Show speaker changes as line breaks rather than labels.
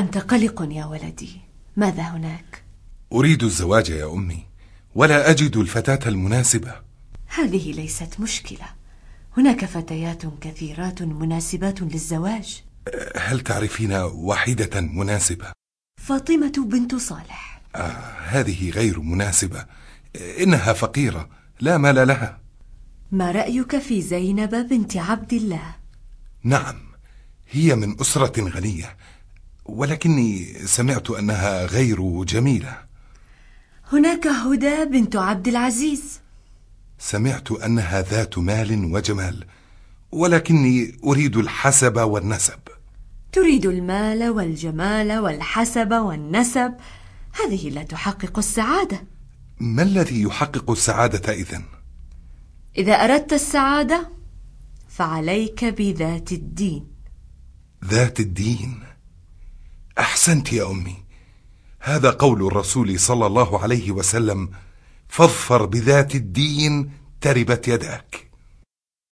أنت قلق يا ولدي. ماذا هناك؟
أريد الزواج يا أمي ولا أجد الفتاة المناسبة.
هذه ليست مشكلة. هناك فتيات كثيرات مناسبات للزواج.
هل تعرفين واحدة مناسبة؟
فاطمة بنت صالح.
آه هذه غير مناسبة. إنها فقيرة لا مال لها.
ما رأيك في زينب بنت عبد الله؟
نعم هي من أسرة غنية. ولكني سمعت أنها غير جميلة.
هناك هدى بنت عبد العزيز.
سمعت أنها ذات مال وجمال ولكني أريد الحسب والنسب.
تريد المال والجمال والحسب والنسب. هذه لا تحقق السعادة.
ما الذي يحقق السعادة إذن؟
إذا أردت السعادة فعليك بذات الدين.
ذات الدين. أحسنت يا أمي. هذا قول الرسول صلى الله عليه وسلم فاظفر بذات الدين تربت يداك.